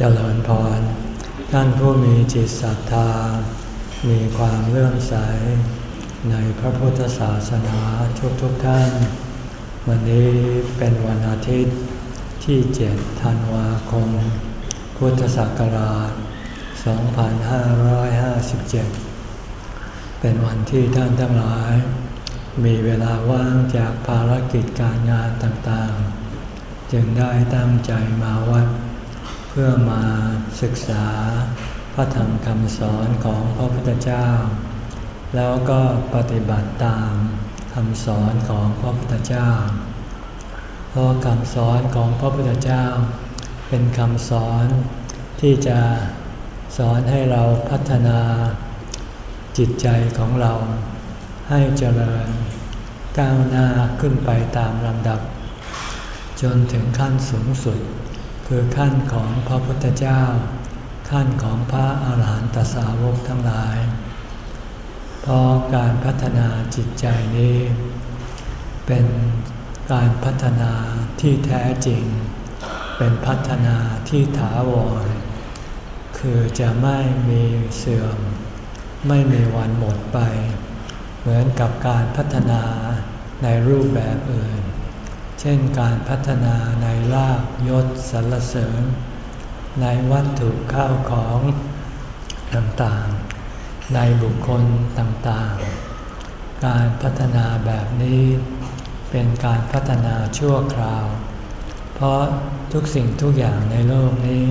เจริญพร ท่านผู้มีจิตศรัทธา มีความเลื่อมใส ในพระพุทธศาสนาทุกทุกท่าน วันนี้เป็นวันอาทิตย์ที่เจ็ดธันวาคม พุทธศักราช 2557 เป็นวันที่ท่านทั้งหลาย มีเวลาว่างจากภารกิจการงานต่างๆ จึงได้ตั้งใจมาวัด พื่อมาศึกษาพระธรรมคำสอนของพระพุทธเจ้า แล้วก็ปฏิบัติตามคำสอนของพระพุทธเจ้า เพราะคำสอนของพระพุทธเจ้า เป็นคำสอนที่จะสอนให้เราพัฒนาจิตใจของเรา ให้เจริญก้าวหน้าขึ้นไปตามลำดับ จนถึงขั้นสูงสุด คือขั้นของพระพุทธเจ้า ขั้นของพระอาหารหันตสาวกทั้งหลาย เพราะการพัฒนาจิตใจนี้ เป็นการพัฒนาที่แท้จริง เป็นพัฒนาที่ถาวร คือจะไม่มีเสื่อม ไม่มีวันหมดไป เหมือนกับการพัฒนาในรูปแบบอื่น เช่นการพัฒนาในลาบยศสรรเสริญ ในวัตถุข้าวของต่างๆ ในบุคคลต่างๆ การพัฒนาแบบนี้เป็นการพัฒนาชั่วคราว เพราะทุกสิ่งทุกอย่างในโลกนี้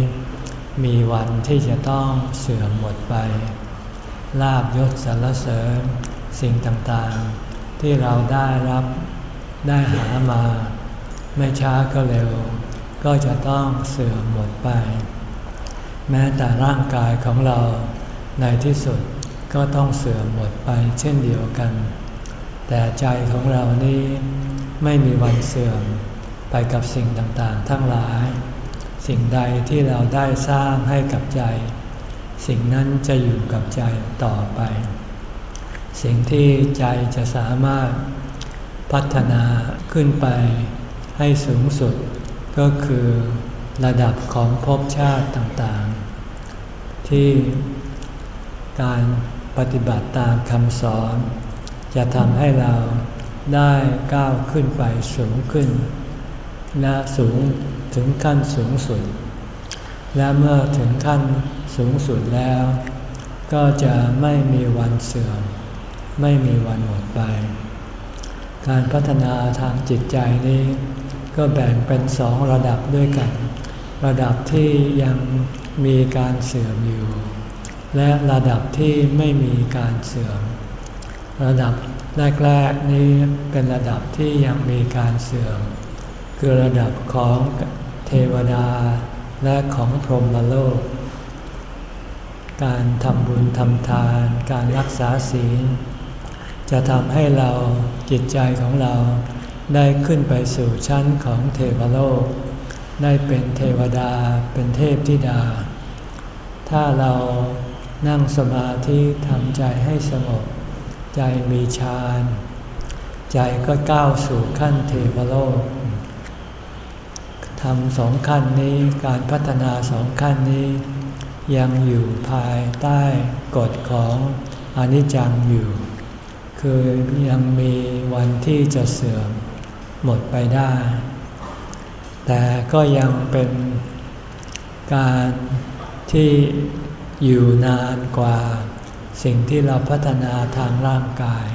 มีวันที่จะต้องเสื่อมหมดไป ลาบยศสรรเสริญ สิ่งต่างๆ ที่เราได้รับได้หามา ไม่ช้าก็เร็ว ก็จะต้องเสื่อมหมดไป แม้แต่ร่างกายของเราในที่สุดก็ต้องเสื่อมหมดไปเช่นเดียวกัน แต่ใจของเรานี้ไม่มีวันเสื่อมไปกับสิ่งต่างๆ ทั้งหลาย สิ่งใดที่เราได้สร้างให้กับใจ สิ่งนั้นจะอยู่กับใจต่อไป สิ่งที่ใจจะสามารถพัฒนาขึ้นไป ให้สูงสุดก็คือระดับของภพชาติต่างๆ ที่การปฏิบัติตามคำสอน จะทำให้เราได้ก้าวขึ้นไปสูงขึ้นและสูงถึงขั้นสูงสุด และเมื่อถึงขั้นสูงสุดแล้ว ก็จะไม่มีวันเสื่อม ไม่มีวันหมดไป การพัฒนาทางจิตใจนี้ ก็แบ่งเป็นสองระดับด้วยกัน ระดับที่ยังมีการเสื่อมอยู่ และระดับที่ไม่มีการเสื่อม ระดับแรกๆนี้เป็นระดับที่ยังมีการเสื่อม คือระดับของเทวดาและของพรหมโลก การทำบุญทำทาน การรักษาศีล จะทำให้เราจิตใจของเรา ได้ขึ้นไปสู่ชั้นของเทวโลก ได้เป็นเทวดาเป็นเทพธิดา ถ้าเรานั่งสมาธิทำใจให้สงบ ใจมีฌานใจก็ก้าวสู่ขั้นเทวโลกทำสองขั้นนี้การพัฒนาสองขั้นนี้ ยังอยู่ภายใต้กฎของอนิจจังอยู่ คือยังมีวันที่จะเสื่อม หมดไปได้ แต่ก็ยังเป็นการที่อยู่นานกว่าสิ่งที่เราพัฒนาทางร่างกาย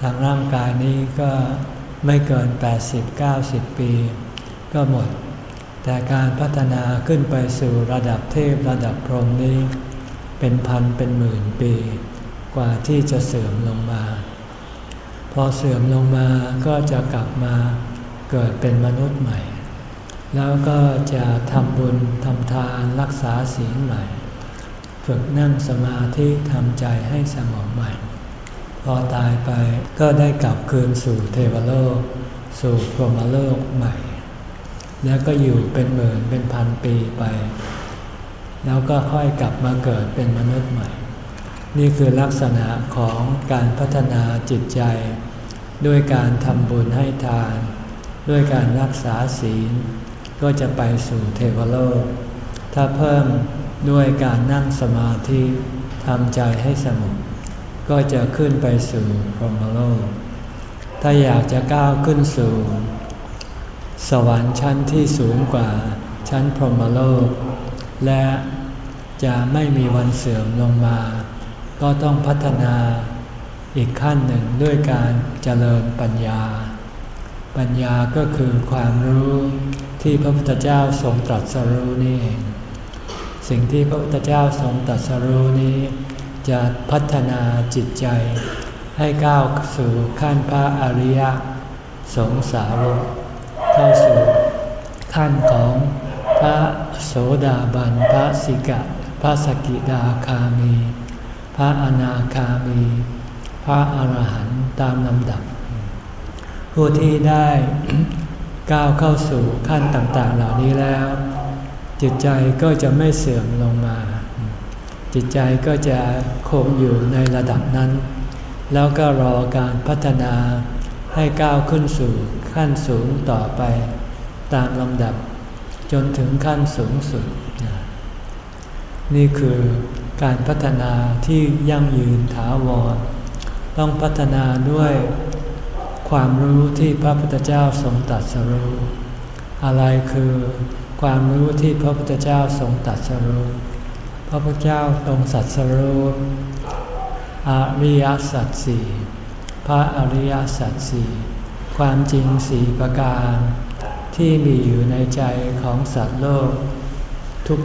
ทางร่างกายนี้ก็ไม่เกิน 80-90 ปี ก็หมด แต่การพัฒนาขึ้นไปสู่ระดับเทพระดับพรหมนี้ เป็นพันเป็นหมื่นปี กว่าที่จะเสื่อมลงมา พอเสื่อมลงมาก็จะกลับมาเกิดเป็นมนุษย์ใหม่ แล้วก็จะทำบุญทำทานรักษาศีลใหม่ ฝึกนั่งสมาธิทำใจให้สงบใหม่ พอตายไปก็ได้กลับคืนสู่เทวโลก สู่พรหมโลกใหม่ แล้วก็อยู่เป็นหมื่นเป็นพันปีไป แล้วก็ค่อยกลับมาเกิดเป็นมนุษย์ใหม่ นี่คือลักษณะของการพัฒนาจิตใจ ด้วยการทำบุญให้ทาน ด้วยการรักษาศีล ก็จะไปสู่เทวโลก ถ้าเพิ่มด้วยการนั่งสมาธิทำใจให้สงบก็จะขึ้นไปสู่พรหมโลก ถ้าอยากจะก้าวขึ้นสู่ สวรรค์ชั้นที่สูงกว่าชั้นพรหมโลก และจะไม่มีวันเสื่อมลงมา ก็ต้องพัฒนาอีกขั้นหนึ่งด้วยการเจริญปัญญา ปัญญาก็คือความรู้ที่พระพุทธเจ้าทรงตรัสรู้นี่เองสิ่งที่พระพุทธเจ้าทรงตรัสรู้นี้ จะพัฒนาจิตใจให้ก้าวสู่ขั้นพระอริยสงสาวกเข้าสู่ขั้นของพระโสดาบันพระสิกะ พระสกิดาคามี พระอนาคามี พระอรหันต์ตามลำดับ ผู้ที่ได้ก้าวเข้าสู่ขั้นต่างๆเหล่านี้แล้ว จิตใจก็จะไม่เสื่อมลงมา จิตใจก็จะคงอยู่ในระดับนั้น แล้วก็รอการพัฒนาให้ก้าวขึ้นสู่ขั้นสูงต่อไป ตามลำดับจนถึงขั้นสูงสุด นี่คือ การพัฒนาที่ยั่งยืนถาวร ต้องพัฒนาด้วยความรู้ที่พระพุทธเจ้าทรงตัดสรู้ อะไรคือความรู้ที่พระพุทธเจ้าทรงตัดสรู้ พระพุทธเจ้าทรงสัตสรู้อริยสัจสี่พระอริยสัจสี่ความจริงสี่ประการ ที่มีอยู่ในใจของสัตว์โลก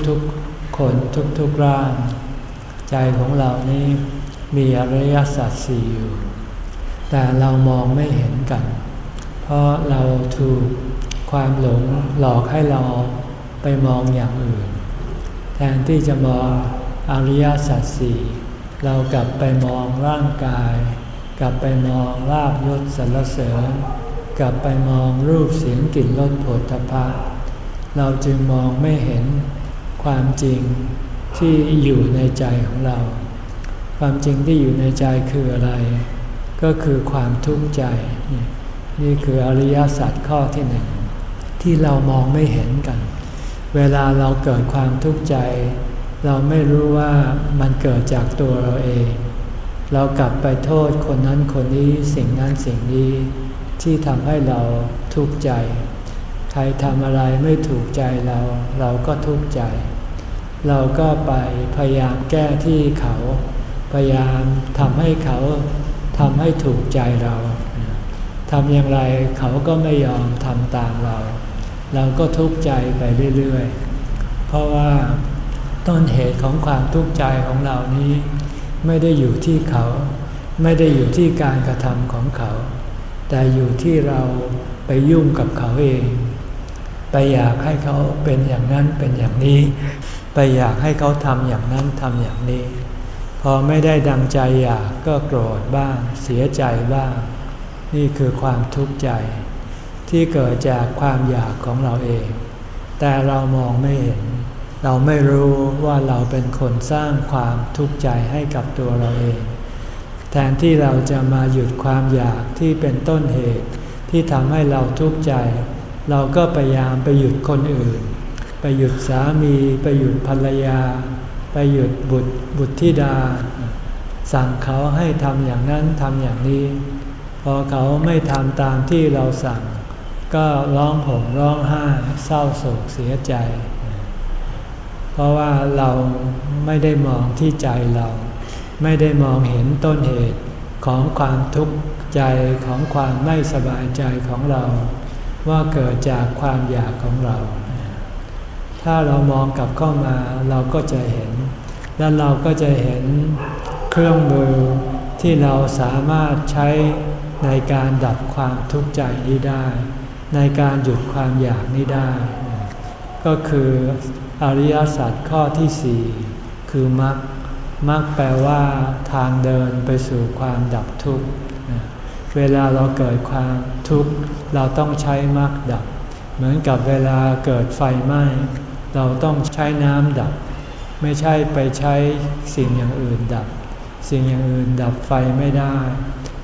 ทุกๆคนทุกๆร่าง ใจของเรานี้มีอริยสัจสี่อยู่ แต่เรามองไม่เห็นกัน เพราะเราถูกความหลงหลอกให้เราไปมองอย่างอื่น แทนที่จะมองอริยสัจสี่เรากลับไปมองร่างกาย กลับไปมองลาบยศสรรเสริญ กลับไปมองรูปเสียงกลิ่นรสผลทพะเราจึงมองไม่เห็นความจริง ที่อยู่ในใจของเรา ความจริงที่อยู่ในใจคืออะไร ก็คือความทุกข์ใจ นี่คืออริยสัจข้อที่หนึ่งที่เรามองไม่เห็นกัน เวลาเราเกิดความทุกข์ใจ เราไม่รู้ว่ามันเกิดจากตัวเราเอง เรากลับไปโทษคนนั้นคนนี้สิ่งนั้นสิ่งนี้ที่ทำให้เราทุกข์ใจ ใครทำอะไรไม่ถูกใจเรา เราก็ทุกข์ใจ เราก็ไปพยายามแก้ที่เขา พยายามทำให้เขาทำให้ถูกใจเราทำอย่างไรเขาก็ไม่ยอมทำตามเรา เราก็ทุกข์ใจไปเรื่อยๆ เพราะว่าต้นเหตุของความทุกข์ใจของเรานี้ ไม่ได้อยู่ที่เขา ไม่ได้อยู่ที่การกระทำของเขา แต่อยู่ที่เราไปยุ่งกับเขาเอง ไปอยากให้เขาเป็นอย่างนั้นเป็นอย่างนี้ ไปอยากให้เขาทำอย่างนั้นทำอย่างนี้ พอไม่ได้ดังใจอยากก็โกรธบ้าง เสียใจบ้าง นี่คือความทุกข์ใจ ที่เกิดจากความอยากของเราเอง แต่เรามองไม่เห็น เราไม่รู้ว่าเราเป็นคนสร้างความทุกข์ใจให้กับตัวเราเอง แทนที่เราจะมาหยุดความอยากที่เป็นต้นเหตุที่ทำให้เราทุกข์ใจ เราก็พยายามไปหยุดคนอื่น ไปหยุดสามีไปหยุดภรรยา ไปหยุดบุตรบุตรธิดา สั่งเขาให้ทำอย่างนั้นทำอย่างนี้ พอเขาไม่ทำตามที่เราสั่ง ก็ร้องห่มร้องไห้เศร้าโศกเสียใจ เพราะว่าเราไม่ได้มองที่ใจเรา ไม่ได้มองเห็นต้นเหตุของความทุกข์ใจของความไม่สบายใจของเรา ว่าเกิดจากความอยากของเรา ถ้าเรามองกลับเข้ามาเราก็จะเห็น และเราก็จะเห็นเครื่องมือที่เราสามารถใช้ในการดับความทุกข์ใจนี้ได้ ในการหยุดความอยากนี้ได้ ก็คืออริยสัจข้อที่สี่คือมรรคมรรคแปลว่าทางเดินไปสู่ความดับทุกข์ เวลาเราเกิดความทุกข์ เราต้องใช้มรรคดับ เหมือนกับเวลาเกิดไฟไหม้ เราต้องใช้น้ำดับ ไม่ใช่ไปใช้สิ่งอย่างอื่นดับ สิ่งอย่างอื่นดับไฟไม่ได้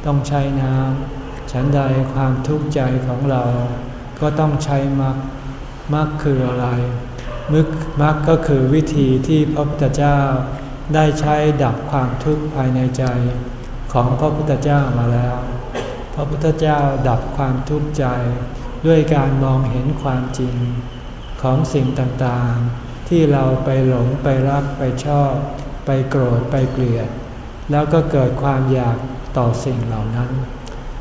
ต้องใช้น้ำฉันใดความทุกข์ใจของเรา ก็ต้องใช้มรรคมรรคคืออะไรมึกมักก็คือวิธีที่พระพุทธเจ้าได้ใช้ดับความทุกข์ภายในใจของพระพุทธเจ้ามาแล้ว พระพุทธเจ้าดับความทุกข์ใจด้วยการมองเห็นความจริง ของสิ่งต่างๆ ที่เราไปหลงไปรักไปชอบ ไปโกรธไปเกลียด แล้วก็เกิดความอยากต่อสิ่งเหล่านั้น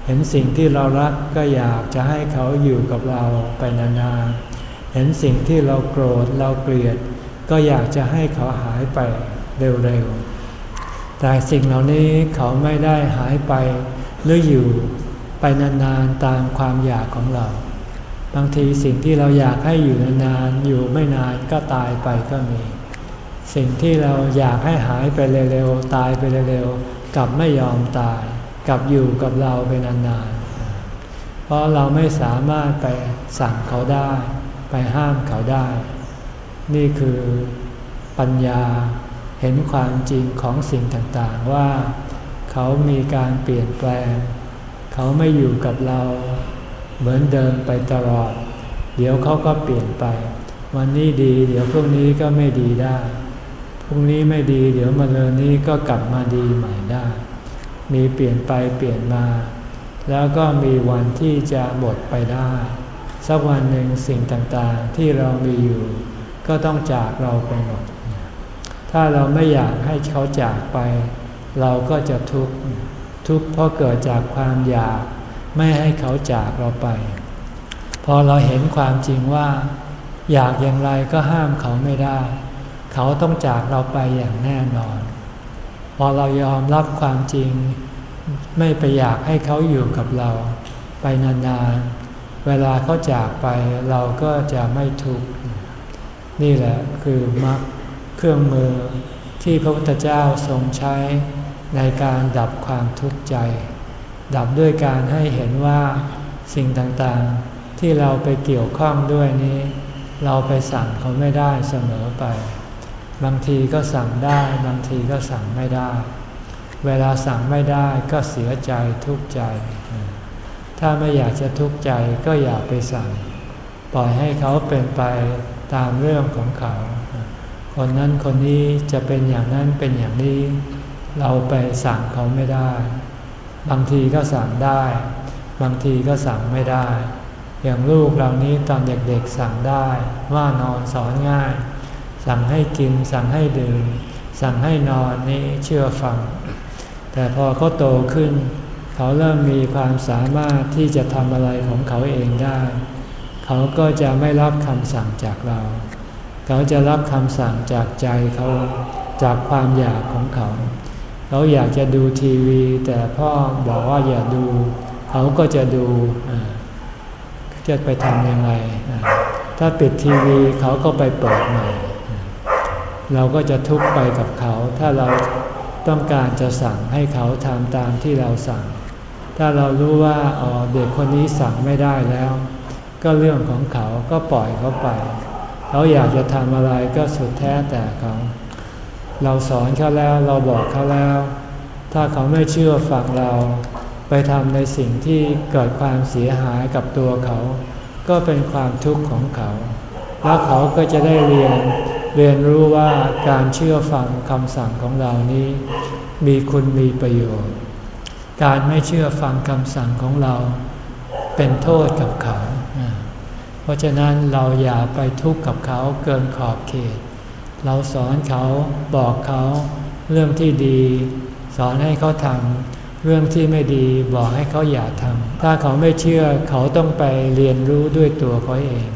เห็นสิ่งที่เรารักก็อยากจะให้เขาอยู่กับเราไปนานๆ เห็นสิ่งที่เราโกรธเราเกลียด ก็อยากจะให้เขาหายไปเร็วๆ แต่สิ่งเหล่านี้เขาไม่ได้หายไปหรืออยู่ไปนานๆตามความอยากของเรา บางทีสิ่งที่เราอยากให้อยู่นานๆอยู่ไม่นานก็ตายไปก็มี สิ่งที่เราอยากให้หายไปเร็วๆตายไปเร็วๆกลับไม่ยอมตาย กลับอยู่กับเราไปนานๆ เพราะเราไม่สามารถไปสั่งเขาได้ ไปห้ามเขาได้ นี่คือปัญญาเห็นความจริงของสิ่งต่างๆว่า เขามีการเปลี่ยนแปลง เขาไม่อยู่กับเรา เหมือนเดิมไปตลอด เดี๋ยวเขาก็เปลี่ยนไป วันนี้ดี เดี๋ยวพรุ่งนี้ก็ไม่ดีได้ พรุ่งนี้ไม่ดี เดี๋ยวมาเลยนี้ก็กลับมาดีใหม่ได้ มีเปลี่ยนไปเปลี่ยนมา แล้วก็มีวันที่จะหมดไปได้ สักวันหนึ่งสิ่งต่างๆที่เรามีอยู่ ก็ต้องจากเราไปหมด ถ้าเราไม่อยากให้เขาจากไป เราก็จะทุกข์ ทุกข์เพราะเกิดจากความอยาก ไม่ให้เขาจากเราไป พอเราเห็นความจริงว่า อยากอย่างไรก็ห้ามเขาไม่ได้ เขาต้องจากเราไปอย่างแน่นอน พอเรายอมรับความจริง ไม่ไปอยากให้เขาอยู่กับเรา ไปนานๆ เวลาเขาจากไปเราก็จะไม่ทุกข์ นี่แหละคือมรรคเครื่องมือที่พระพุทธเจ้าทรงใช้ในการดับความทุกข์ใจ ดับด้วยการให้เห็นว่าสิ่งต่างๆ ที่เราไปเกี่ยวข้องด้วยนี้ เราไปสั่งเขาไม่ได้เสมอไป บางทีก็สั่งได้บางทีก็สั่งไม่ได้ เวลาสั่งไม่ได้ก็เสียใจทุกข์ใจ ถ้าไม่อยากจะทุกข์ใจก็อย่าไปสั่ง ปล่อยให้เขาเป็นไปตามเรื่องของเขา คนนั้นคนนี้จะเป็นอย่างนั้นเป็นอย่างนี้ เราไปสั่งเขาไม่ได้ บางทีก็สั่งได้ บางทีก็สั่งไม่ได้ อย่างลูกเรานี้ตอนเด็กๆสั่งได้ว่านอนสอนง่าย สั่งให้กิน สั่งให้ดื่ม สั่งให้นอนนี่เชื่อฟัง แต่พอเขาโตขึ้น เขาเริ่มมีความสามารถที่จะทำอะไรของเขาเองได้ เขาก็จะไม่รับคำสั่งจากเรา เขาจะรับคำสั่งจากใจเขาจากความอยากของเขา เขาอยากจะดูทีวี แต่พ่อบอกว่าอย่าดู เขาก็จะดูจะไปทำยังไง ถ้าปิดทีวีเขาก็ไปเปิดใหม่ เราก็จะทุกข์ไปกับเขา ถ้าเราต้องการจะสั่งให้เขาทำตามที่เราสั่ง ถ้าเรารู้ว่าอ๋อเด็กคนนี้สั่งไม่ได้แล้ว ก็เรื่องของเขาก็ปล่อยเขาไป เขาอยากจะทำอะไรก็สุดแท้แต่เขา เราสอนเขาแล้วเราบอกเขาแล้ว ถ้าเขาไม่เชื่อฟังเรา ไปทำในสิ่งที่เกิดความเสียหายกับตัวเขา ก็เป็นความทุกข์ของเขา แล้วเขาก็จะได้เรียนเรียนรู้ว่าการเชื่อฟังคำสั่งของเรานี้ มีคุณมีประโยชน์ การไม่เชื่อฟังคำสั่งของเรา เป็นโทษกับเขา เพราะฉะนั้นเราอย่าไปทุกข์กับเขาเกินขอบเขต เราสอนเขาบอกเขาเรื่องที่ดี สอนให้เขาทำเรื่องที่ไม่ดีบอกให้เขาอย่าทำถ้าเขาไม่เชื่อเขาต้องไปเรียนรู้ด้วยตัวเขาเอง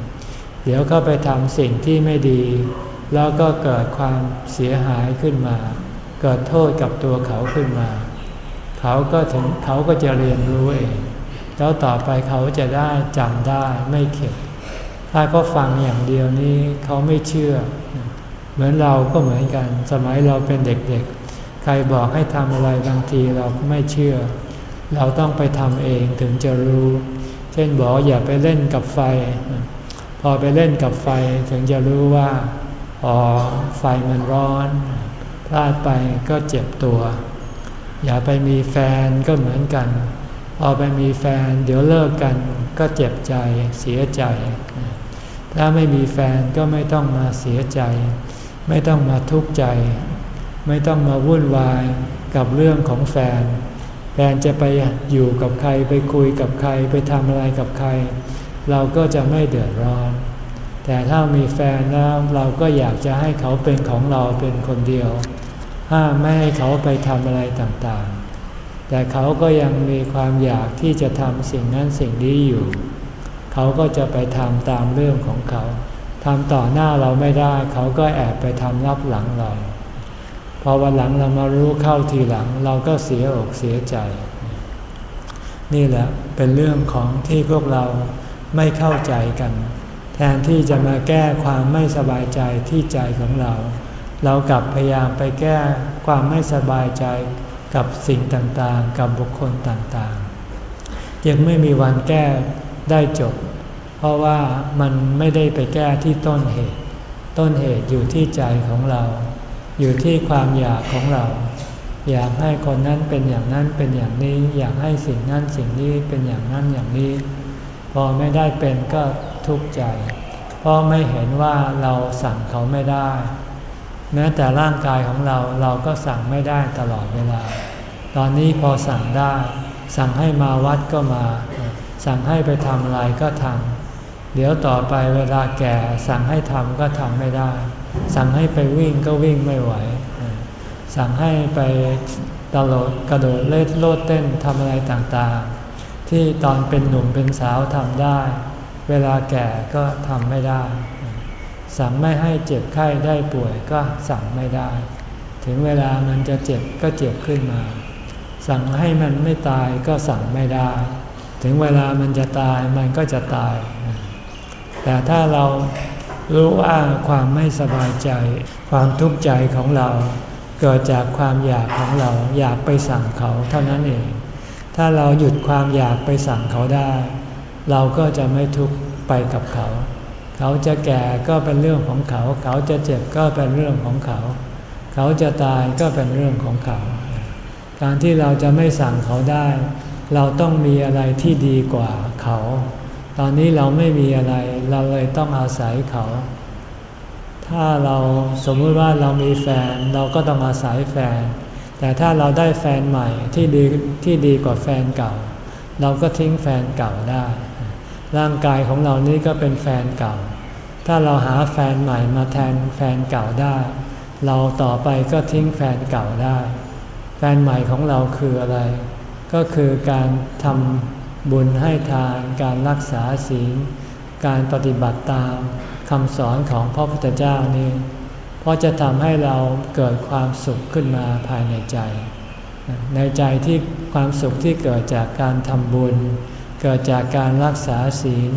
เดี๋ยวเขาไปทำสิ่งที่ไม่ดี แล้วก็เกิดความเสียหายขึ้นมา เกิดโทษกับตัวเขาขึ้นมา เขาก็ถึงเขาก็จะเรียนรู้เอง แล้วต่อไปเขาจะได้จำได้ไม่เข็ดถ้าเขาฟังอย่างเดียวนี้เขาไม่เชื่อเเหมือนเราก็เหมือนกัน สมัยเราเป็นเด็กๆ ใครบอกให้ทำอะไรบางทีเราไม่เชื่อ เราต้องไปทำเองถึงจะรู้ เช่นบอกอย่าไปเล่นกับไฟ พอไปเล่นกับไฟถึงจะรู้ว่า อ๋อ ไฟมันร้อน พลาดไปก็เจ็บตัว อย่าไปมีแฟนก็เหมือนกัน พอไปมีแฟนเดี๋ยวเลิกกันก็เจ็บใจเสียใจ ถ้าไม่มีแฟนก็ไม่ต้องมาเสียใจ ไม่ต้องมาทุกข์ใจ ไม่ต้องมาวุ่นวายกับเรื่องของแฟน แฟนจะไปอยู่กับใครไปคุยกับใครไปทำอะไรกับใคร เราก็จะไม่เดือดร้อน แต่ถ้ามีแฟนแล้วเราก็อยากจะให้เขาเป็นของเราเป็นคนเดียว ห้ามไม่ให้เขาไปทำอะไรต่างๆ แต่เขาก็ยังมีความอยากที่จะทำสิ่งนั้นสิ่งนี้อยู่ เขาก็จะไปทำตามเรื่องของเขา ทำต่อหน้าเราไม่ได้ เขาก็แอบไปทำรับหลังเราพอวันหลังเรามารู้เข้าทีหลังเราก็เสียอกเสียใจ นี่แหละเป็นเรื่องของที่พวกเราไม่เข้าใจกัน แทนที่จะมาแก้ความไม่สบายใจที่ใจของเรา เรากลับพยายามไปแก้ความไม่สบายใจกับสิ่งต่างๆ กับบุคคลต่างๆยังไม่มีวันแก้ได้จบ เพราะว่ามันไม่ได้ไปแก้ที่ต้นเหตุ ต้นเหตุอยู่ที่ใจของเรา อยู่ที่ความอยากของเรา อยากให้คนนั้นเป็นอย่างนั้นเป็นอย่างนี้ อยากให้สิ่งนั้นสิ่งนี้เป็นอย่างนั้นอย่างนี้ พอไม่ได้เป็นก็ทุกข์ใจ เพราะไม่เห็นว่าเราสั่งเขาไม่ได้ แม้แต่ร่างกายของเราเราก็สั่งไม่ได้ตลอดเวลา ตอนนี้พอสั่งได้ สั่งให้มาวัดก็มา สั่งให้ไปทำอะไรก็ทำ เดี๋ยวต่อไปเวลาแก่สั่งให้ทำก็ทำไม่ได้ สั่งให้ไปวิ่งก็วิ่งไม่ไหว สั่งให้ไปตลดกระโดดเล่นโลดเต้นทำอะไรต่างๆ ที่ตอนเป็นหนุ่มเป็นสาวทำได้ เวลาแก่ก็ทำไม่ได้ สั่งไม่ให้เจ็บไข้ได้ป่วยก็สั่งไม่ได้ ถึงเวลามันจะเจ็บก็เจ็บขึ้นมา สั่งให้มันไม่ตายก็สั่งไม่ได้ ถึงเวลามันจะตายมันก็จะตาย แต่ถ้าเรารู้ว่าความไม่สบายใจ ความทุกข์ใจของเรา เกิดจากความอยากของเราอยากไปสั่งเขาเท่านั้นเอง ถ้าเราหยุดความอยากไปสั่งเขาได้ เราก็จะไม่ทุกข์ไปกับเขา เขาจะแก่ก็เป็นเรื่องของเขา เขาจะเจ็บก็เป็นเรื่องของเขา เขาจะตายก็เป็นเรื่องของเขา การที่เราจะไม่สั่งเขาได้ เราต้องมีอะไรที่ดีกว่าเขา ตอนนี้เราไม่มีอะไร เราเลยต้องอาศัยเขา ถ้าเราสมมติว่าเรามีแฟนเราก็ต้องอาศัยแฟน แต่ถ้าเราได้แฟนใหม่ที่ดีที่ดีกว่าแฟนเก่า เราก็ทิ้งแฟนเก่าได้ ร่างกายของเรานี้ก็เป็นแฟนเก่า ถ้าเราหาแฟนใหม่มาแทนแฟนเก่าได้ เราต่อไปก็ทิ้งแฟนเก่าได้ แฟนใหม่ของเราคืออะไร ก็คือการทำ บุญให้ทานการรักษาศีล การปฏิบัติตามคำสอนของพระพุทธเจ้านี้เพราะจะทำให้เราเกิดความสุขขึ้นมาภายในใจ ในใจที่ความสุขที่เกิดจากการทำบุญ เกิดจากการรักษาศีล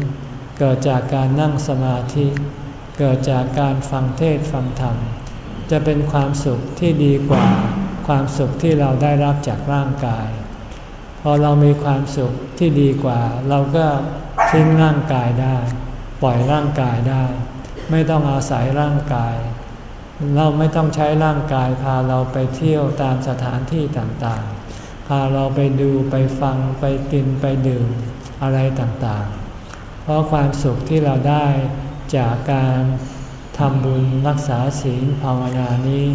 เกิดจากการนั่งสมาธิ เกิดจากการฟังเทศฟังธรรม จะเป็นความสุขที่ดีกว่าความสุขที่เราได้รับจากร่างกาย พอเรามีความสุขที่ดีกว่า เราก็ทิ้งร่างกายได้ ปล่อยร่างกายได้ ไม่ต้องอาศัยร่างกาย เราไม่ต้องใช้ร่างกาย พาเราไปเที่ยวตามสถานที่ต่างๆ พาเราไปดูไปฟังไปกินไปดื่มอะไรต่างๆ เพราะความสุขที่เราได้จากการทำบุญรักษาศีลภาวนานี้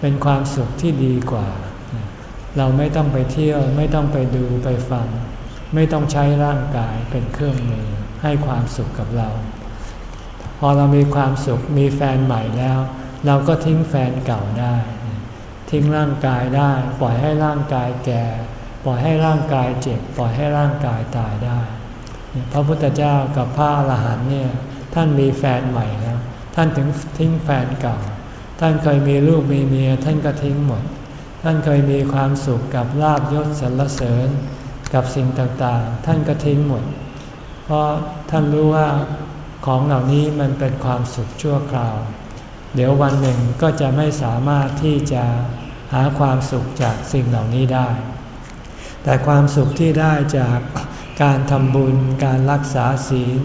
เป็นความสุขที่ดีกว่า เราไม่ต้องไปเที่ยวไม่ต้องไปดูไปฟัง ไม่ต้องใช้ร่างกายเป็นเครื่องมือให้ความสุขกับเรา พอเรามีความสุขมีแฟนใหม่แล้ว เราก็ทิ้งแฟนเก่าได้ ทิ้งร่างกายได้ ปล่อยให้ร่างกายแก่ ปล่อยให้ร่างกายเจ็บ ปล่อยให้ร่างกายตายได้ พระพุทธเจ้ากับพระอรหันต์เนี่ยท่านมีแฟนใหม่แล้วท่านถึงทิ้งแฟนเก่า ท่านเคยมีลูกมีเมียท่านก็ทิ้งหมด ท่านเคยมีความสุขกับลาบยศสรรเสริญกับสิ่งต่างๆ ท่านก็ทิ้งหมด เพราะท่านรู้ว่าของเหล่านี้มันเป็นความสุขชั่วคราว เดี๋ยววันหนึ่งก็จะไม่สามารถที่จะหาความสุขจากสิ่งเหล่านี้ได้ แต่ความสุขที่ได้จากการทำบุญ การรักษาศีล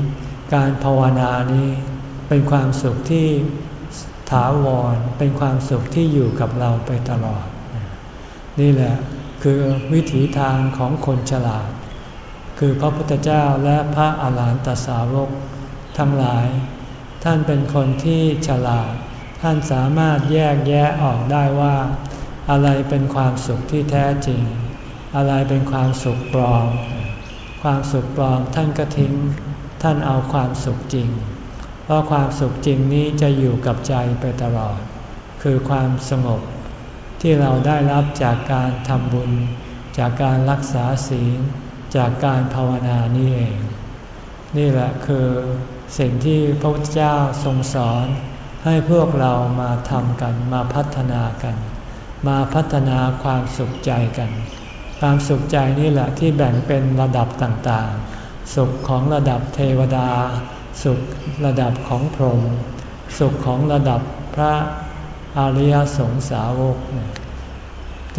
การภาวนานี้ เป็นความสุขที่ถาวร เป็นความสุขที่อยู่กับเราไปตลอด นี่แหละคือวิถีทางของคนฉลาด คือพระพุทธเจ้าและพระอาหารหันตสาวก ทั้งหลาย ท่านเป็นคนที่ฉลาด ท่านสามารถแยกแยะออกได้ว่า อะไรเป็นความสุขที่แท้จริง อะไรเป็นความสุขปลอม ความสุขปลอมท่านก็ทิ้ง ท่านเอาความสุขจริง เพราะความสุขจริงนี้จะอยู่กับใจไปตลอด คือความสงบ ที่เราได้รับจากการทำบุญ จากการรักษาศีล จากการภาวนานี่เอง นี่แหละคือสิ่งที่พระพุทธเจ้าทรงสอนให้พวกเรามาทำกันมาพัฒนากัน มาพัฒนาความสุขใจกัน ความสุขใจนี่แหละที่แบ่งเป็นระดับต่างๆ สุขของระดับเทวดา สุขระดับของพรหมสุขของระดับพระ อริยสงสาวก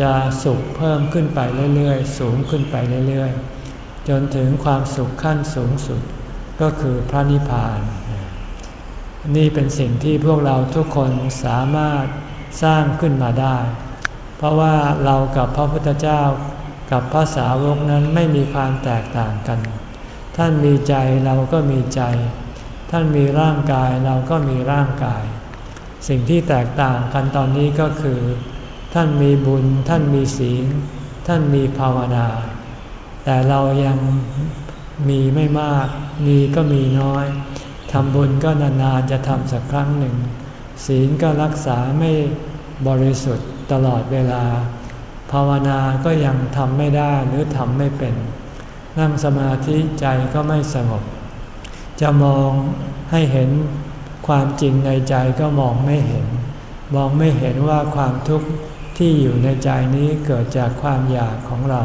จะสุขเพิ่มขึ้นไปเรื่อยๆ สูงขึ้นไปเรื่อยๆ จนถึงความสุขขั้นสูงสุดก็คือพระนิพพาน นี่เป็นสิ่งที่พวกเราทุกคนสามารถสร้างขึ้นมาได้ เพราะว่าเรากับพระพุทธเจ้ากับพระสาวกนั้นไม่มีความแตกต่างกัน ท่านมีใจเราก็มีใจ ท่านมีร่างกายเราก็มีร่างกาย สิ่งที่แตกต่างกันตอนนี้ก็คือ ท่านมีบุญ ท่านมีศีล ท่านมีภาวนา แต่เรายังมีไม่มาก มีก็มีน้อยทำบุญก็นานๆจะทำสักครั้งหนึ่ง ศีลก็รักษาไม่บริสุทธิ์ตลอดเวลา ภาวนาก็ยังทำไม่ได้หรือทำไม่เป็น นั่งสมาธิใจก็ไม่สงบ จะมองให้เห็น ความจริงในใจก็มองไม่เห็น มองไม่เห็นว่าความทุกข์ที่อยู่ในใจนี้เกิดจากความอยากของเรา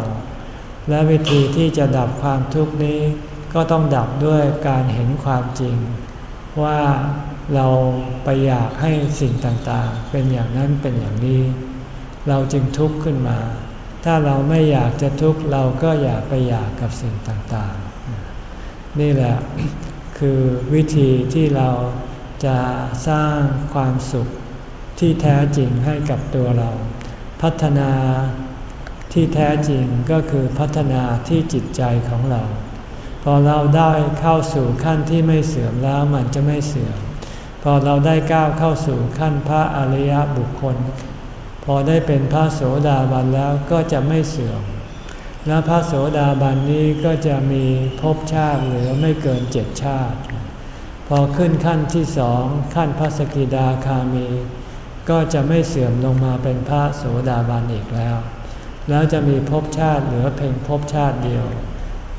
และวิธีที่จะดับความทุกข์นี้ ก็ต้องดับด้วยการเห็นความจริง ว่าเราไปอยากให้สิ่งต่างๆ เป็นอย่างนั้นเป็นอย่างนี้ เราจึงทุกข์ขึ้นมา ถ้าเราไม่อยากจะทุกข์เราก็อย่าไปอยากกับสิ่งต่างๆ นี่แหละคือวิธีที่เรา จะสร้างความสุขที่แท้จริงให้กับตัวเรา พัฒนาที่แท้จริงก็คือพัฒนาที่จิตใจของเรา พอเราได้เข้าสู่ขั้นที่ไม่เสื่อมแล้วมันจะไม่เสื่อม พอเราได้ก้าวเข้าสู่ขั้นพระอริยบุคคล พอได้เป็นพระโสดาบันแล้วก็จะไม่เสื่อม และพระโสดาบันนี้ก็จะมีภพชาติเหลือไม่เกินเจ็ดชาติ พอขึ้นขั้นที่สองขั้นพระสกิดาคามี ก็จะไม่เสื่อมลงมาเป็นพระโสดาบันอีกแล้ว แล้วจะมีภพชาติเหลือเพียงภพชาติเดียว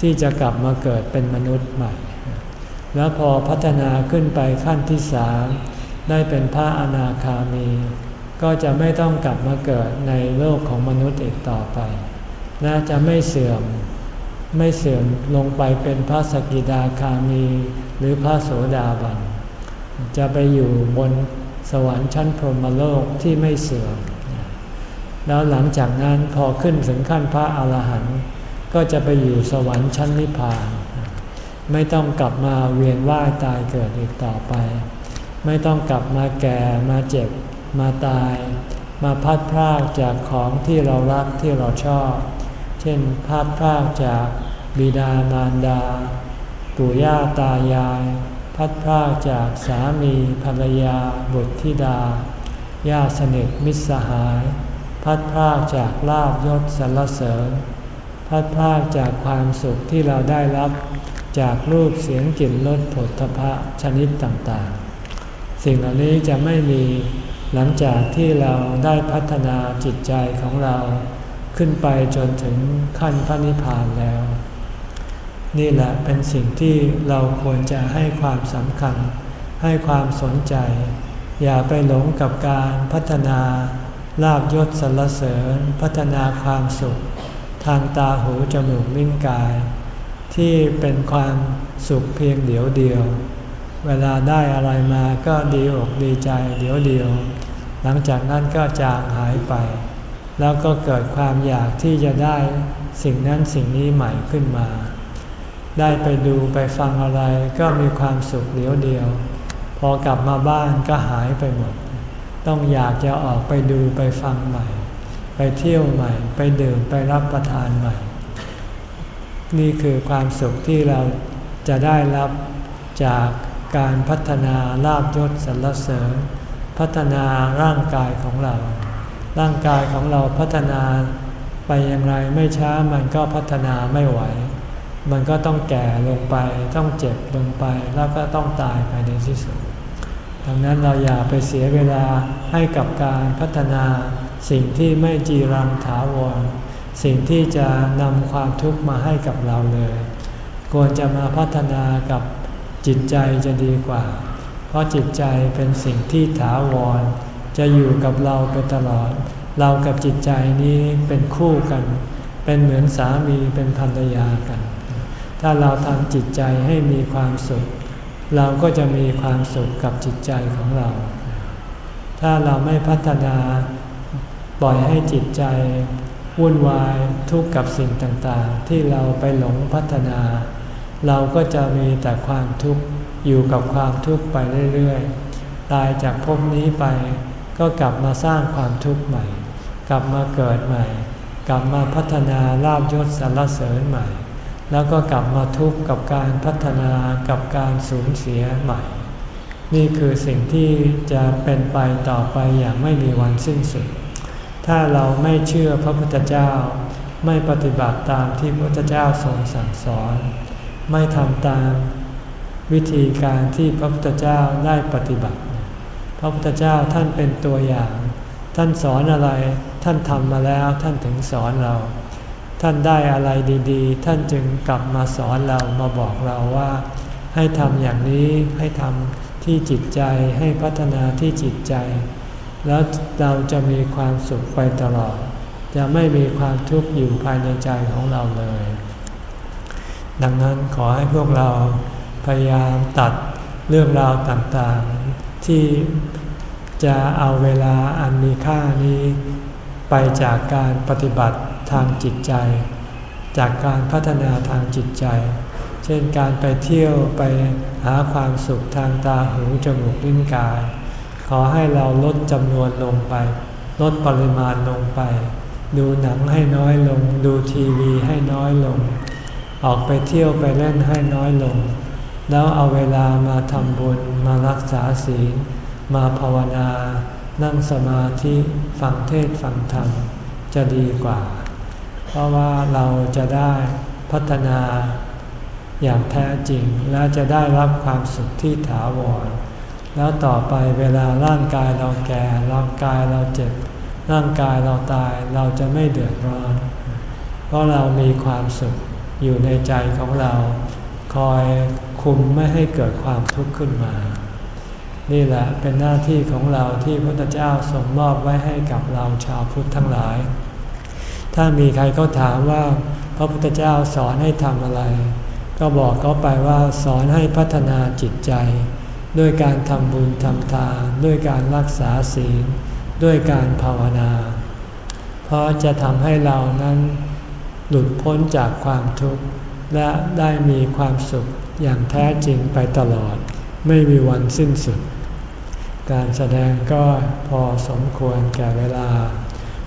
ที่จะกลับมาเกิดเป็นมนุษย์ใหม่ แล้วพอพัฒนาขึ้นไปขั้นที่สามได้เป็นพระอนาคามี ก็จะไม่ต้องกลับมาเกิดในโลกของมนุษย์อีกต่อไป น่าจะไม่เสื่อม ไม่เสื่อมลงไปเป็นพระสกิดาคามี หรือพระโสดาบัน จะไปอยู่บนสวรรค์ชั้นพรหมโลกที่ไม่เสื่อม แล้วหลังจากนั้นพอขึ้นถึงขั้นพระอาหารหันต์ก็จะไปอยู่สวรรค์ชั้นนิพพาน ไม่ต้องกลับมาเวียนว่ายตายเกิดอีกต่อไป ไม่ต้องกลับมาแก่มาเจ็บมาตาย มาพัดพรากจากของที่เรารักที่เราชอบ เช่นพัดพรากจากบิดามารดา ปู่ย่าตายาย พัดพรากจากสามีภรรยาบุตรธิดาญาสนิทมิตรสหาย พัดพากจากลาบยศสรรเสริญ พัดพากจากความสุขที่เราได้รับ จากรูปเสียงกลิ่นรสผลทพะชนิดต่างๆ สิ่งเหล่านี้จะไม่มีหลังจากที่เราได้พัฒนาจิตใจของเราขึ้นไปจนถึงขั้นพระนิพพานแล้ว นี่แหละเป็นสิ่งที่เราควรจะให้ความสำคัญ ให้ความสนใจ อย่าไปหลงกับการพัฒนาลาบยศสรรเสริญ พัฒนาความสุข ทางตาหูจมูกลิ้นกาย ที่เป็นความสุขเพียงเดียวเดียว เวลาได้อะไรมาก็ดีอกดีใจเดียวเดียว หลังจากนั้นก็จางหายไป แล้วก็เกิดความอยากที่จะได้สิ่งนั้นสิ่งนี้ใหม่ขึ้นมา ได้ไปดูไปฟังอะไรก็มีความสุขเดียวเดียว พอกลับมาบ้านก็หายไปหมด ต้องอยากจะออกไปดูไปฟังใหม่ ไปเที่ยวใหม่ ไปดื่มไปรับประทานใหม่ นี่คือความสุขที่เราจะได้รับจากการพัฒนาลาบยศสรรเสริญ พัฒนาร่างกายของเรา ร่างกายของเราพัฒนาไปอย่างไรไม่ช้ามันก็พัฒนาไม่ไหว มันก็ต้องแก่ลงไป ต้องเจ็บลงไป แล้วก็ต้องตายไปในที่สุด ดังนั้นเราอย่าไปเสียเวลาให้กับการพัฒนาสิ่งที่ไม่จีรังถาวร สิ่งที่จะนำความทุกข์มาให้กับเราเลย ควรจะมาพัฒนากับจิตใจจะดีกว่า เพราะจิตใจเป็นสิ่งที่ถาวร จะอยู่กับเราไปตลอด เรากับจิตใจนี้เป็นคู่กัน เป็นเหมือนสามีเป็นภรรยากัน ถ้าเราทำจิตใจให้มีความสุข เราก็จะมีความสุขกับจิตใจของเรา ถ้าเราไม่พัฒนาปล่อยให้จิตใจวุ่นวายทุกข์กับสิ่งต่างๆ ที่เราไปหลงพัฒนา เราก็จะมีแต่ความทุกข์อยู่กับความทุกข์ไปเรื่อยๆ ตายจากภพนี้ไป ก็กลับมาสร้างความทุกข์ใหม่ กลับมาเกิดใหม่ กลับมาพัฒนาลาบยศสรรเสริญใหม่ แล้วก็กลับมาทุกข์กับการพัฒนากับการสูญเสียใหม่ นี่คือสิ่งที่จะเป็นไปต่อไปอย่างไม่มีวันสิ้นสุด ถ้าเราไม่เชื่อพระพุทธเจ้า ไม่ปฏิบัติตามที่พระพุทธเจ้าทรงสั่งสอน ไม่ทำตามวิธีการที่พระพุทธเจ้าได้ปฏิบัติ พระพุทธเจ้าท่านเป็นตัวอย่าง ท่านสอนอะไร ท่านทำมาแล้วท่านถึงสอนเรา ท่านได้อะไรดีๆ ท่านจึงกลับมาสอนเรามาบอกเราว่า ให้ทำอย่างนี้ให้ทำที่จิตใจให้พัฒนาที่จิตใจ แล้วเราจะมีความสุขไปตลอด จะไม่มีความทุกข์อยู่ภายในใจของเราเลย ดังนั้นขอให้พวกเราพยายามตัดเรื่องราวต่างๆ ที่จะเอาเวลาอันมีค่านี้ไปจากการปฏิบัติ ทางจิตใจ จากการพัฒนาทางจิตใจ เช่นการไปเที่ยวไปหาความสุขทางตาหูจมูกลิ้นกาย ขอให้เราลดจำนวนลงไป ลดปริมาณลงไป ดูหนังให้น้อยลง ดูทีวีให้น้อยลง ออกไปเที่ยวไปเล่นให้น้อยลง แล้วเอาเวลามาทำบุญมารักษาศีลมาภาวนา นั่งสมาธิ ฟังเทศฟังธรรม จะดีกว่า เพราะว่าเราจะได้พัฒนาอย่างแท้จริง และจะได้รับความสุขที่ถาวร แล้วต่อไปเวลาร่างกายเราแก่ร่างกายเราเจ็บ ร่างกายเราตายเราจะไม่เดือดร้อน เพราะเรามีความสุขอยู่ในใจของเรา คอยคุมไม่ให้เกิดความทุกข์ขึ้นมา นี่แหละเป็นหน้าที่ของเราที่พระพุทธเจ้าทรงมอบไว้ให้กับเราชาวพุทธทั้งหลาย ถ้ามีใครเขาถามว่าพระพุทธเจ้าสอนให้ทำอะไร ก็บอกเขาไปว่าสอนให้พัฒนาจิตใจ ด้วยการทำบุญทำทาน ด้วยการรักษาศีล ด้วยการภาวนา เพราะจะทำให้เรานั้นหลุดพ้นจากความทุกข์ และได้มีความสุขอย่างแท้จริงไปตลอด ไม่มีวันสิ้นสุด การแสดงก็พอสมควรแก่เวลา